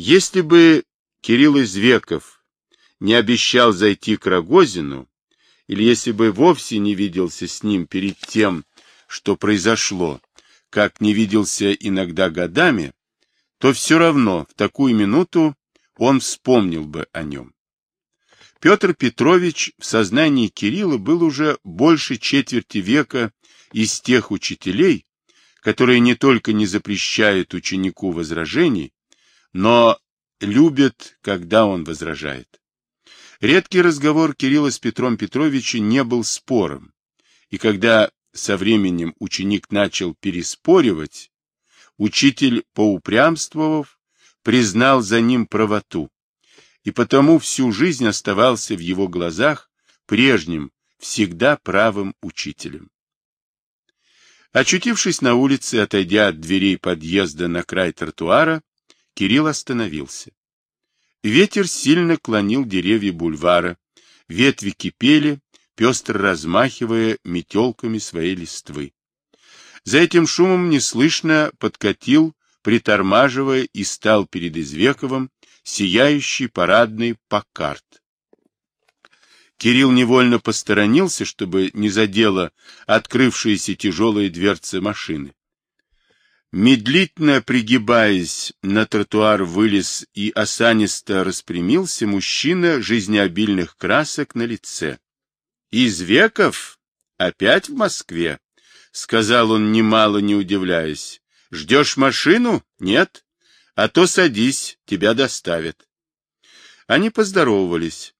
Если бы Кирилл Извеков не обещал зайти к Рогозину, или если бы вовсе не виделся с ним перед тем, что произошло, как не виделся иногда годами, то все равно в такую минуту он вспомнил бы о нем. Петр Петрович в сознании Кирилла был уже больше четверти века из тех учителей, которые не только не запрещают ученику возражений, но любят, когда он возражает. Редкий разговор Кирилла с Петром Петровичем не был спором, и когда со временем ученик начал переспоривать, учитель, поупрямствовав, признал за ним правоту, и потому всю жизнь оставался в его глазах прежним, всегда правым учителем. Очутившись на улице, отойдя от дверей подъезда на край тротуара, Кирилл остановился. Ветер сильно клонил деревья бульвара, ветви кипели, пестро размахивая метелками своей листвы. За этим шумом неслышно подкатил, притормаживая, и стал перед Извековым сияющий парадный Паккарт. Кирилл невольно посторонился, чтобы не задела открывшиеся тяжелые дверцы машины. Медлительно пригибаясь, на тротуар вылез и осанисто распрямился мужчина жизнеобильных красок на лице. — Из веков? Опять в Москве? — сказал он, немало не удивляясь. — Ждешь машину? Нет? А то садись, тебя доставят. Они поздоровались.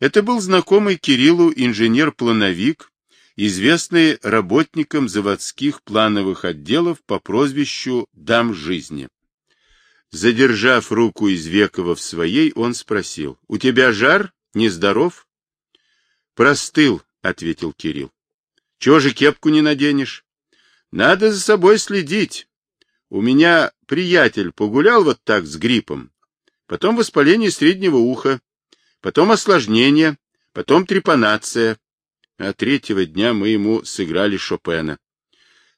Это был знакомый Кириллу инженер-плановик, известный работникам заводских плановых отделов по прозвищу «Дам жизни». Задержав руку Извекова в своей, он спросил, «У тебя жар? Нездоров?» «Простыл», — ответил Кирилл. «Чего же кепку не наденешь?» «Надо за собой следить. У меня приятель погулял вот так с гриппом, потом воспаление среднего уха, потом осложнение, потом трепанация. А третьего дня мы ему сыграли Шопена.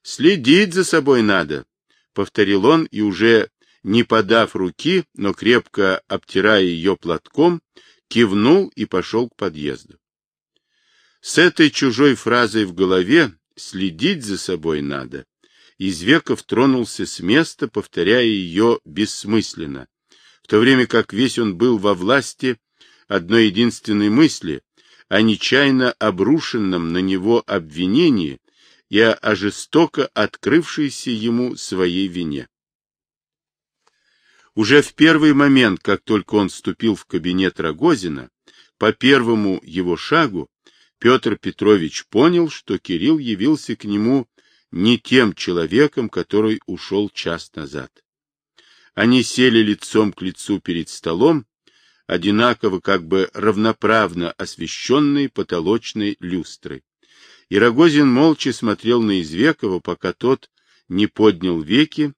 «Следить за собой надо», — повторил он, и уже не подав руки, но крепко обтирая ее платком, кивнул и пошел к подъезду. С этой чужой фразой в голове «следить за собой надо» Извеков тронулся с места, повторяя ее бессмысленно, в то время как весь он был во власти одной единственной мысли о нечаянно обрушенном на него обвинении и о жестоко открывшейся ему своей вине. Уже в первый момент, как только он вступил в кабинет Рогозина, по первому его шагу, Петр Петрович понял, что Кирилл явился к нему не тем человеком, который ушел час назад. Они сели лицом к лицу перед столом, одинаково как бы равноправно освещенной потолочной люстрой. И Рогозин молча смотрел на Извекова, пока тот не поднял веки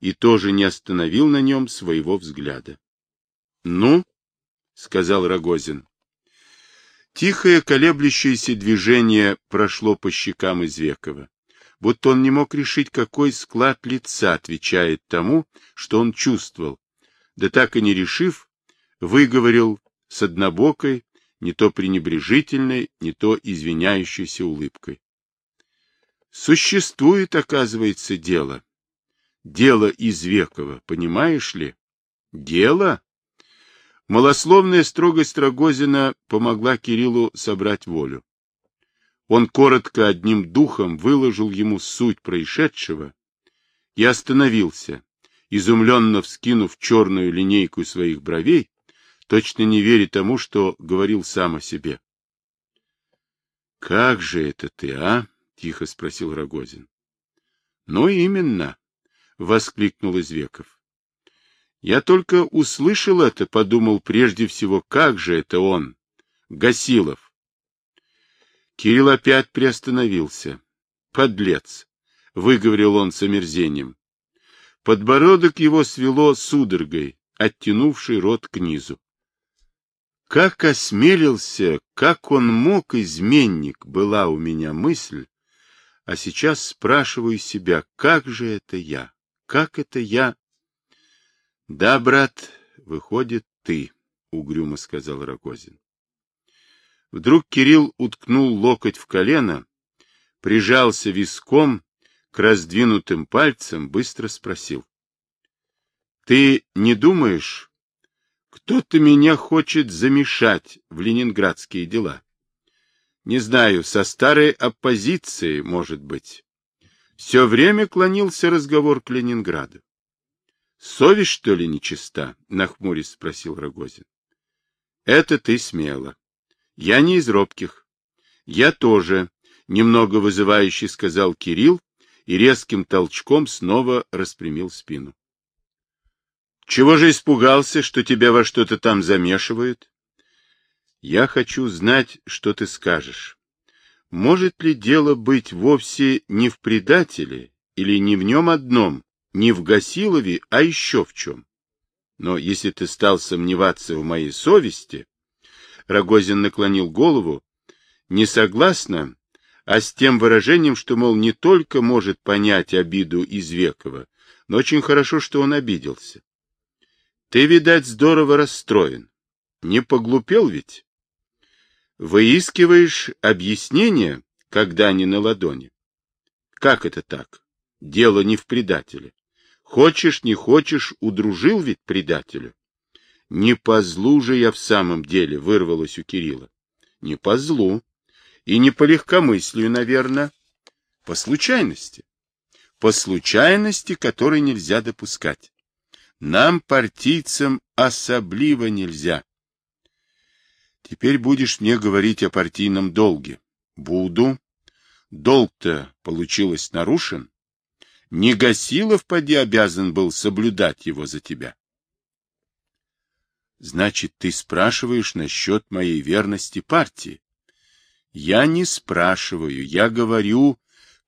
и тоже не остановил на нем своего взгляда. — Ну, — сказал Рогозин. Тихое колеблющееся движение прошло по щекам Извекова, будто он не мог решить, какой склад лица отвечает тому, что он чувствовал, да так и не решив, выговорил с однобокой, не то пренебрежительной, не то извиняющейся улыбкой. Существует, оказывается, дело. Дело Извекова, понимаешь ли? Дело? Малословная строгость Рогозина помогла Кириллу собрать волю. Он коротко одним духом выложил ему суть происшедшего и остановился, изумленно вскинув черную линейку своих бровей, точно не веря тому, что говорил сам о себе. — Как же это ты, а? — тихо спросил Рогозин. — Ну, именно, — воскликнул Извеков. Я только услышал это, подумал прежде всего, как же это он, Гасилов. Кирилл опять приостановился. Подлец, — выговорил он с омерзением. Подбородок его свело судорогой, оттянувший рот к низу. Как осмелился, как он мог, изменник, была у меня мысль, а сейчас спрашиваю себя, как же это я, как это я? Да, брат, Выходит, ты, — угрюмо сказал Рогозин. Вдруг Кирилл уткнул локоть в колено, прижался виском к раздвинутым пальцам, быстро спросил. — Ты не думаешь, кто-то меня хочет замешать в ленинградские дела? Не знаю, со старой оппозицией, может быть. Все время клонился разговор к Ленинграду. — Совесть, что ли, нечиста? — нахмурясь спросил Рогозин. — Это ты смело. Я не из робких. Я тоже, — немного вызывающе сказал Кирилл и резким толчком снова распрямил спину. — Чего же испугался, что тебя во что-то там замешивают? — Я хочу знать, что ты скажешь. Может ли дело быть вовсе не в предателе или не в нем одном, не в Гасилове, а еще в чем? Но если ты стал сомневаться в моей совести, Рогозин наклонил голову, не согласно, а с тем выражением, что, мол, не только может понять обиду Извекова, но очень хорошо, что он обиделся. Ты, видать, здорово расстроен. Не поглупел ведь? Выискиваешь объяснение, когда они на ладони. Как это так? Дело не в предателе. Хочешь, не хочешь, удружил ведь предателю. Не по злу же я в самом деле, вырвалось у Кирилла. Не по злу. И не по легкомыслию, наверное. По случайности. По случайности, которой нельзя допускать. Нам, партийцам, особливо нельзя. Теперь будешь мне говорить о партийном долге. Буду. Долг-то, получилось, нарушен. Не Гасилов, поди, обязан был соблюдать его за тебя. Значит, ты спрашиваешь насчет моей верности партии? Я не спрашиваю, я говорю,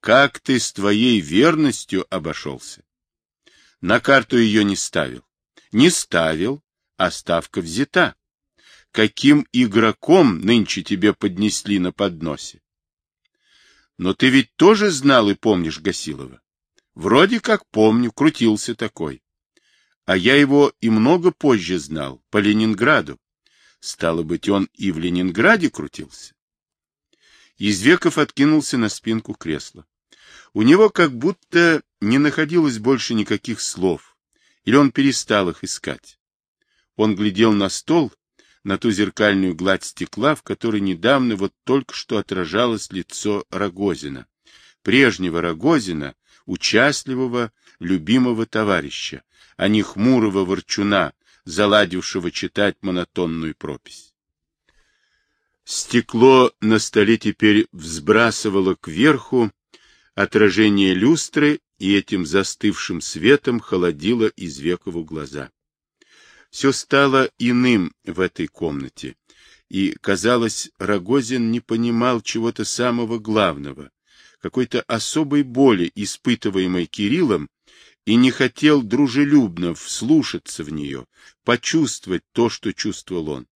как ты с твоей верностью обошелся. На карту ее не ставил. Не ставил, а ставка взята каким игроком нынче тебе поднесли на подносе. Но ты ведь тоже знал и помнишь Гасилова. Вроде как помню, крутился такой. А я его и много позже знал, по Ленинграду. Стало быть, он и в Ленинграде крутился. Извеков откинулся на спинку кресла. У него как будто не находилось больше никаких слов, или он перестал их искать. Он глядел на стол на ту зеркальную гладь стекла, в которой недавно вот только что отражалось лицо Рогозина, прежнего Рогозина, участливого, любимого товарища, а не хмурого ворчуна, заладившего читать монотонную пропись. Стекло на столе теперь взбрасывало кверху отражение люстры и этим застывшим светом холодило из векову глаза. Все стало иным в этой комнате, и, казалось, Рогозин не понимал чего-то самого главного, какой-то особой боли, испытываемой Кириллом, и не хотел дружелюбно вслушаться в нее, почувствовать то, что чувствовал он.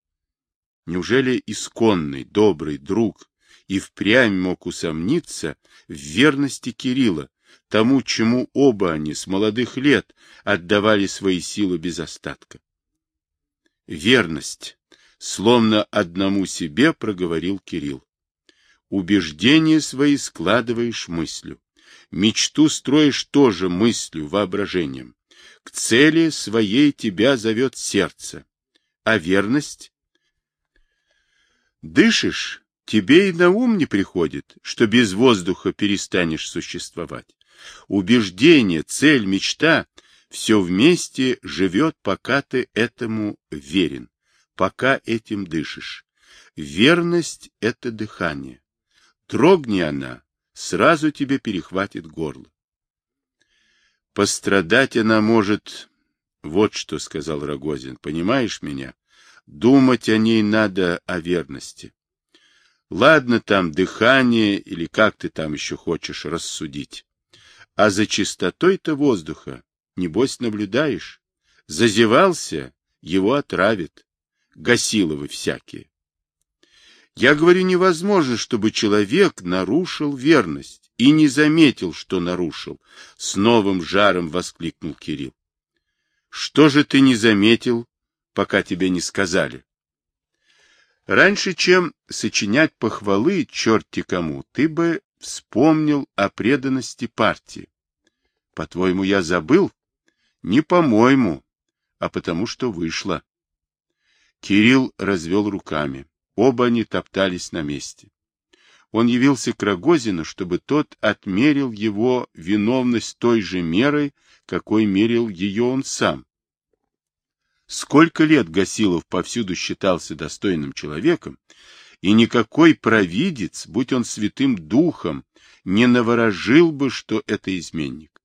Неужели исконный, добрый друг и впрямь мог усомниться в верности Кирилла, тому, чему оба они с молодых лет отдавали свои силы без остатка? Верность, словно одному себе проговорил Кирилл. Убеждения свои складываешь мыслью. Мечту строишь тоже мыслью, воображением. К цели своей тебя зовет сердце. А верность? Дышишь, тебе и на ум не приходит, что без воздуха перестанешь существовать. Убеждение, цель, мечта все вместе живет, пока ты этому верен, пока этим дышишь. Верность — это дыхание. Трогни она, сразу тебе перехватит горло. Пострадать она может... Вот что сказал Рогозин, понимаешь меня? Думать о ней надо о верности. Ладно там дыхание или как ты там еще хочешь рассудить. А за чистотой-то воздуха Небось, наблюдаешь. Зазевался, его отравит. Гасиловы всякие. Я говорю, невозможно, чтобы человек нарушил верность и не заметил, что нарушил. С новым жаром воскликнул Кирилл. Что же ты не заметил? пока тебе не сказали. Раньше, чем сочинять похвалы черти кому, ты бы вспомнил о преданности партии. По-твоему, я забыл? Не по-моему, а потому что вышло. Кирилл развел руками. Оба они топтались на месте. Он явился к Рогозину, чтобы тот отмерил его виновность той же мерой, какой мерил ее он сам. Сколько лет Гасилов повсюду считался достойным человеком, и никакой провидец, будь он святым духом, не наворожил бы, что это изменник.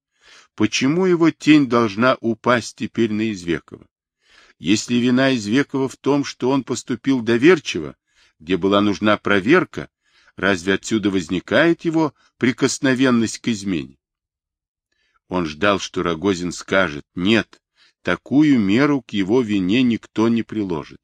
Почему его тень должна упасть теперь на Извекова? Если вина Извекова в том, что он поступил доверчиво, где была нужна проверка, разве отсюда возникает его прикосновенность к измене? Он ждал, что Рогозин скажет «нет», такую меру к его вине никто не приложит.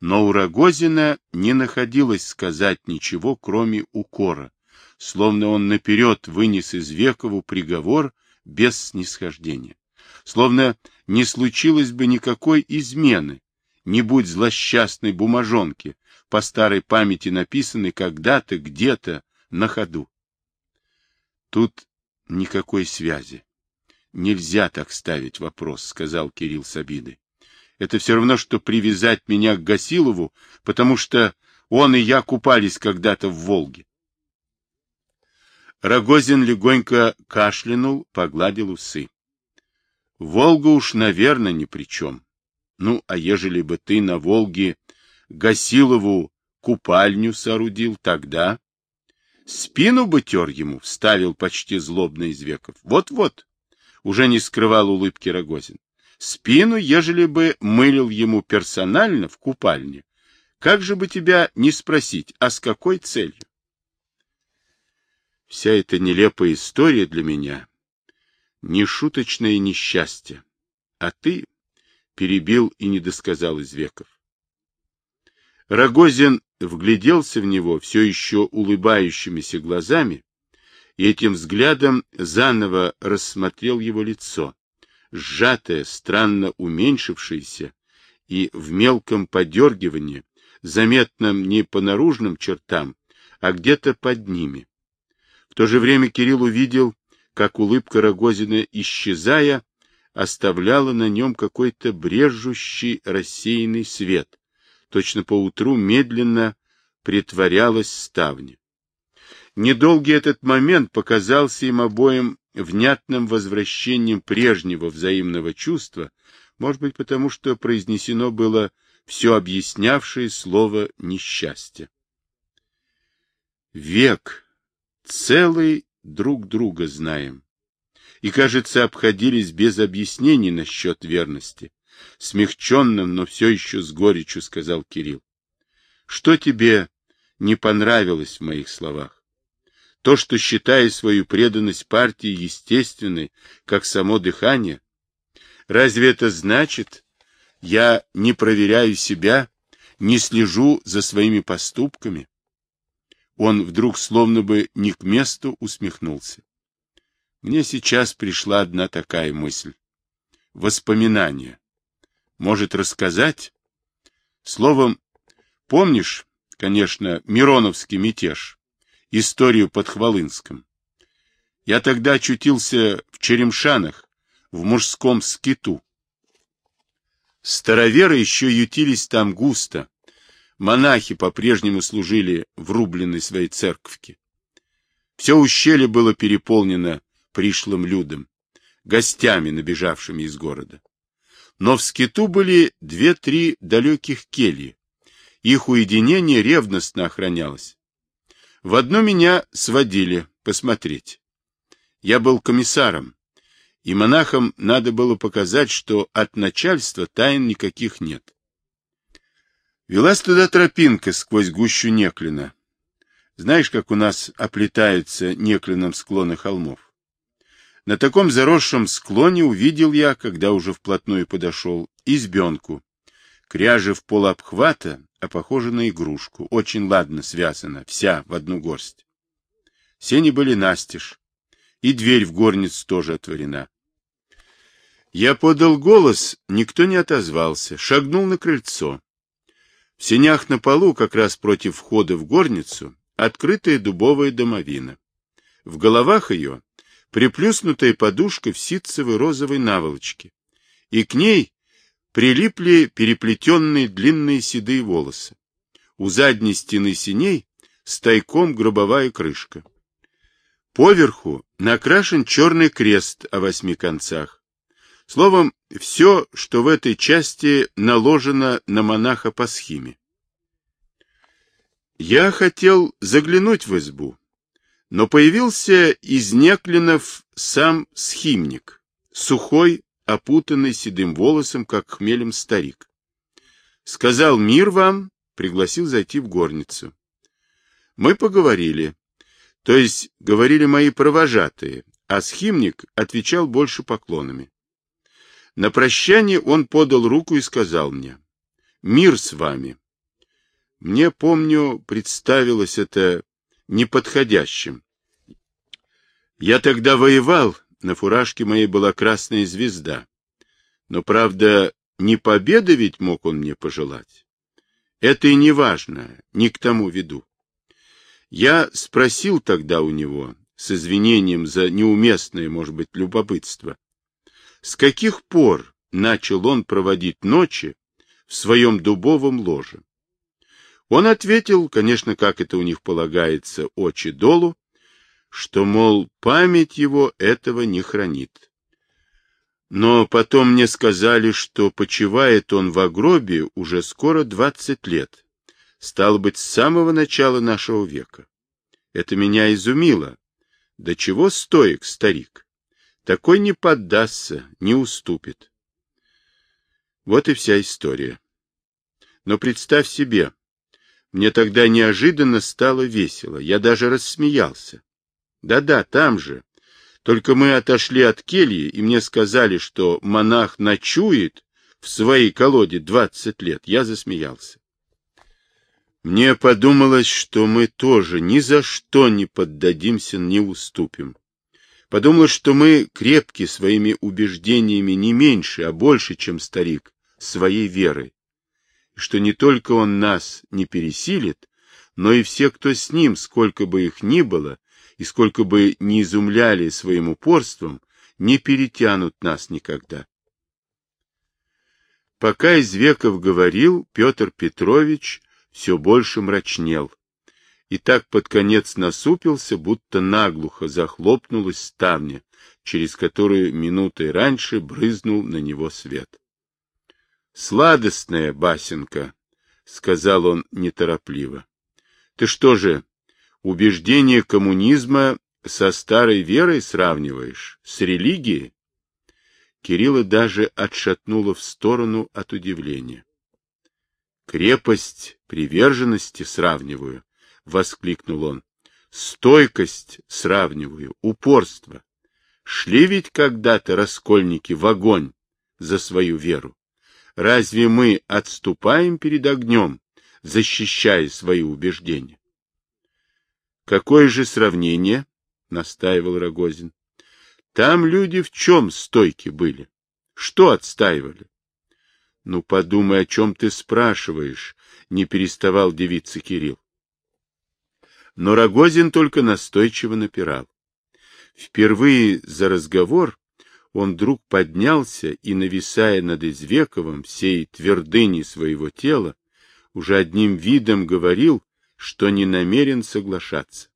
Но у Рогозина не находилось сказать ничего, кроме укора, словно он наперед вынес из Векову приговор без снисхождения. Словно не случилось бы никакой измены, не будь злосчастной бумажонки, по старой памяти написанной когда-то, где-то, на ходу. Тут никакой связи. Нельзя так ставить вопрос, сказал Кирилл с обидой. Это все равно, что привязать меня к Гасилову, потому что он и я купались когда-то в Волге. Рогозин легонько кашлянул, погладил усы. Волга уж, наверное, ни при чем. Ну, а ежели бы ты на Волге Гасилову купальню соорудил, тогда... Спину бы тер ему, вставил почти злобно из веков. Вот-вот, уже не скрывал улыбки Рогозин. Спину, ежели бы мылил ему персонально в купальне, как же бы тебя не спросить, а с какой целью? Вся эта нелепая история для меня — нешуточное несчастье, а ты перебил и не досказал из веков. Рогозин вгляделся в него все еще улыбающимися глазами и этим взглядом заново рассмотрел его лицо, сжатое, странно уменьшившееся и в мелком подергивании, заметном не по наружным чертам, а где-то под ними. В то же время Кирилл увидел, как улыбка Рогозина, исчезая, оставляла на нем какой-то брежущий рассеянный свет. Точно поутру медленно притворялась ставня. Недолгий этот момент показался им обоим внятным возвращением прежнего взаимного чувства, может быть, потому что произнесено было все объяснявшее слово «несчастье». Век, целый друг друга знаем. И, кажется, обходились без объяснений насчет верности. Смягченным, но все еще с горечью сказал Кирилл. Что тебе не понравилось в моих словах? То, что считая свою преданность партии естественной, как само дыхание, разве это значит, я не проверяю себя, не слежу за своими поступками? Он вдруг словно бы не к месту усмехнулся. Мне сейчас пришла одна такая мысль. Воспоминание. Может рассказать? Словом, помнишь, конечно, Мироновский мятеж? Историю под Хвалынском. Я тогда очутился в Черемшанах, в мужском скиту. Староверы еще ютились там густо. Монахи по-прежнему служили в рубленной своей церковке. Все ущелье было переполнено пришлым людом, гостями, набежавшими из города. Но в скиту были две-три далеких кельи. Их уединение ревностно охранялось. В одну меня сводили посмотреть. Я был комиссаром, и монахам надо было показать, что от начальства тайн никаких нет. Велась туда тропинка сквозь гущу Неклина. Знаешь, как у нас оплетаются Неклином склоны холмов? На таком заросшем склоне увидел я, когда уже вплотную подошел, избенку. Кряжи в полуобхвата, а похожа на игрушку, очень ладно связана, вся в одну горсть. Сени были настежь, и дверь в горницу тоже отворена. Я подал голос, никто не отозвался, шагнул на крыльцо. В сенях на полу, как раз против входа в горницу, открытая дубовая домовина. В головах ее приплюснутая подушка в ситцевой розовой наволочке, и к ней прилипли переплетенные длинные седые волосы. У задней стены синей стайком гробовая крышка. Поверху накрашен черный крест о восьми концах. Словом, все, что в этой части наложено на монаха по схеме. Я хотел заглянуть в избу, но появился из Неклинов сам схимник, сухой, опутанный седым волосом, как хмелем старик. Сказал мир вам, пригласил зайти в горницу. Мы поговорили. То есть говорили мои провожатые, а схимник отвечал больше поклонами. На прощание он подал руку и сказал мне, «Мир с вами». Мне, помню, представилось это неподходящим. Я тогда воевал, на фуражке моей была красная звезда. Но, правда, не победы ведь мог он мне пожелать. Это и не важно, не к тому веду. Я спросил тогда у него, с извинением за неуместное, может быть, любопытство, с каких пор начал он проводить ночи в своем дубовом ложе. Он ответил, конечно, как это у них полагается, очи долу, что, мол, память его этого не хранит. Но потом мне сказали, что почивает он в гробе уже скоро двадцать лет, Стало быть, с самого начала нашего века. Это меня изумило. До чего стоек старик? Такой не поддастся, не уступит. Вот и вся история. Но представь себе, мне тогда неожиданно стало весело, я даже рассмеялся. Да-да, там же. Только мы отошли от кельи, и мне сказали, что монах ночует в своей колоде двадцать лет. Я засмеялся. Мне подумалось, что мы тоже ни за что не поддадимся, не уступим. Подумалось, что мы крепки своими убеждениями не меньше, а больше, чем старик, своей верой. И что не только он нас не пересилит, но и все, кто с ним, сколько бы их ни было, и сколько бы ни изумляли своим упорством, не перетянут нас никогда. Пока из веков говорил, Петр Петрович все больше мрачнел, и так под конец насупился, будто наглухо захлопнулась ставня, через которую минутой раньше брызнул на него свет. — Сладостная басенка, — сказал он неторопливо. — Ты что же, убеждение коммунизма со старой верой сравниваешь, с религией? Кирилла даже отшатнула в сторону от удивления. Крепость приверженности сравниваю, — воскликнул он. Стойкость сравниваю, упорство. Шли ведь когда-то раскольники в огонь за свою веру. Разве мы отступаем перед огнем, защищая свои убеждения? Какое же сравнение? — настаивал Рогозин. Там люди в чем стойки были? Что отстаивали? — Ну, подумай, о чем ты спрашиваешь, — не переставал девица Кирилл. Но Рогозин только настойчиво напирал. Впервые за разговор он вдруг поднялся и, нависая над Извековым всей твердыней своего тела, уже одним видом говорил, что не намерен соглашаться.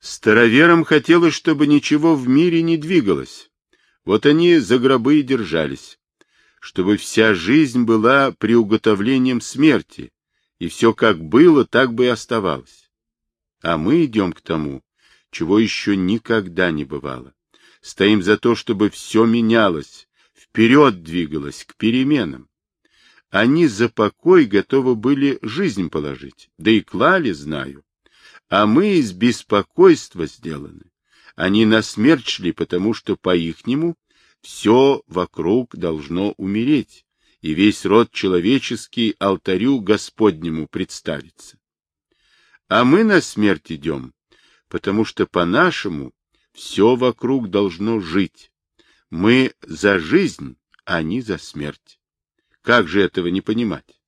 Староверам хотелось, чтобы ничего в мире не двигалось. Вот они за гробы и держались чтобы вся жизнь была приуготовлением смерти, и все как было, так бы и оставалось. А мы идем к тому, чего еще никогда не бывало. Стоим за то, чтобы все менялось, вперед двигалось, к переменам. Они за покой готовы были жизнь положить, да и клали, знаю. А мы из беспокойства сделаны. Они на смерть шли, потому что по-ихнему все вокруг должно умереть, и весь род человеческий алтарю Господнему представится. А мы на смерть идем, потому что по-нашему все вокруг должно жить. Мы за жизнь, а они за смерть. Как же этого не понимать?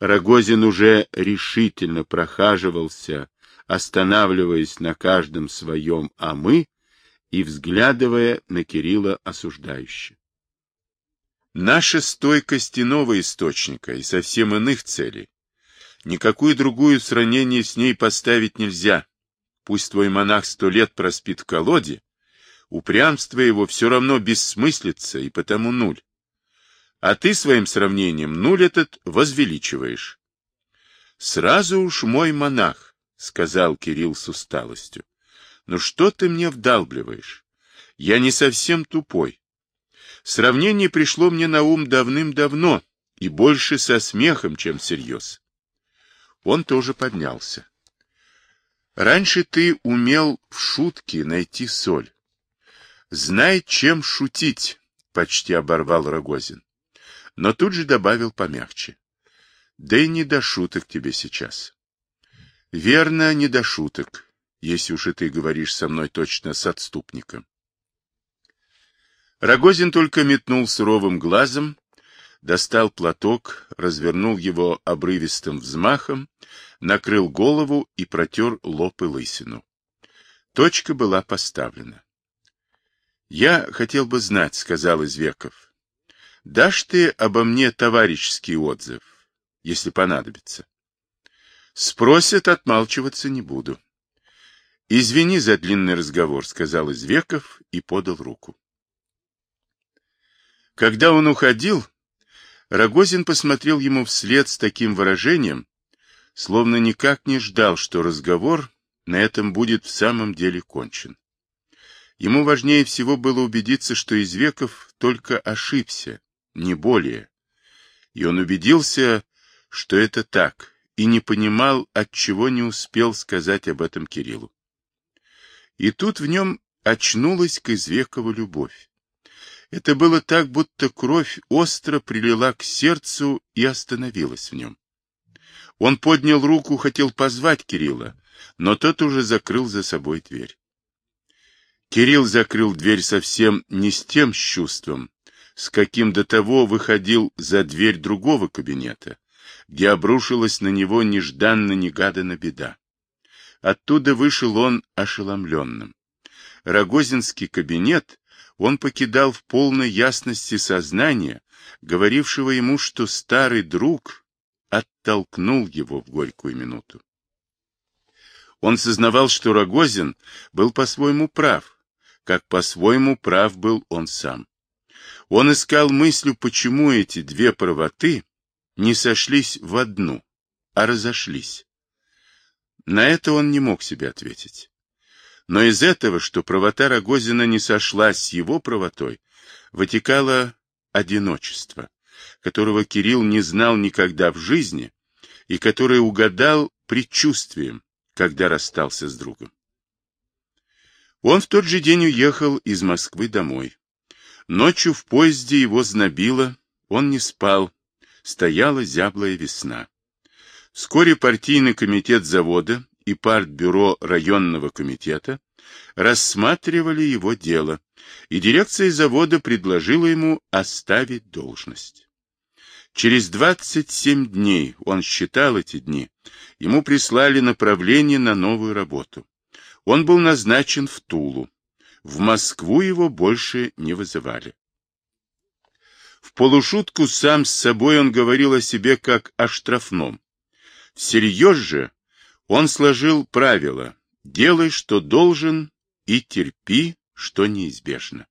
Рогозин уже решительно прохаживался, останавливаясь на каждом своем «а мы» и взглядывая на Кирилла осуждающе. Наша стойкость иного источника и совсем иных целей. Никакую другую сравнение с ней поставить нельзя. Пусть твой монах сто лет проспит в колоде, упрямство его все равно бессмыслица и потому нуль. А ты своим сравнением нуль этот возвеличиваешь. Сразу уж мой монах, — сказал Кирилл с усталостью. Ну что ты мне вдалбливаешь? Я не совсем тупой. Сравнение пришло мне на ум давным-давно и больше со смехом, чем всерьез. Он тоже поднялся. Раньше ты умел в шутке найти соль. Знай, чем шутить, почти оборвал Рогозин. Но тут же добавил помягче. Да и не до шуток тебе сейчас. Верно, не до шуток, если уж и ты говоришь со мной точно с отступником. Рогозин только метнул суровым глазом, достал платок, развернул его обрывистым взмахом, накрыл голову и протер лоб и лысину. Точка была поставлена. — Я хотел бы знать, — сказал Извеков. — Дашь ты обо мне товарищеский отзыв, если понадобится? — Спросят, отмалчиваться не буду. — Извини за длинный разговор, — сказал Извеков и подал руку. Когда он уходил, Рогозин посмотрел ему вслед с таким выражением, словно никак не ждал, что разговор на этом будет в самом деле кончен. Ему важнее всего было убедиться, что Извеков только ошибся, не более. И он убедился, что это так, и не понимал, отчего не успел сказать об этом Кириллу. И тут в нем очнулась к Извекову любовь. Это было так, будто кровь остро прилила к сердцу и остановилась в нем. Он поднял руку, хотел позвать Кирилла, но тот уже закрыл за собой дверь. Кирилл закрыл дверь совсем не с тем чувством, с каким до того выходил за дверь другого кабинета, где обрушилась на него нежданно-негаданно беда. Оттуда вышел он ошеломленным. Рогозинский кабинет он покидал в полной ясности сознания, говорившего ему, что старый друг оттолкнул его в горькую минуту. Он сознавал, что Рогозин был по-своему прав, как по-своему прав был он сам. Он искал мыслью, почему эти две правоты не сошлись в одну, а разошлись. На это он не мог себе ответить. Но из этого, что правота Рогозина не сошлась с его правотой, вытекало одиночество, которого Кирилл не знал никогда в жизни и которое угадал предчувствием, когда расстался с другом. Он в тот же день уехал из Москвы домой. Ночью в поезде его знобило, он не спал, стояла зяблая весна. Вскоре партийный комитет завода и партбюро районного комитета рассматривали его дело, и дирекция завода предложила ему оставить должность. Через 27 дней, он считал эти дни, ему прислали направление на новую работу. Он был назначен в Тулу. В Москву его больше не вызывали. В полушутку сам с собой он говорил о себе как о штрафном. Всерьез же он сложил правило «делай, что должен, и терпи, что неизбежно».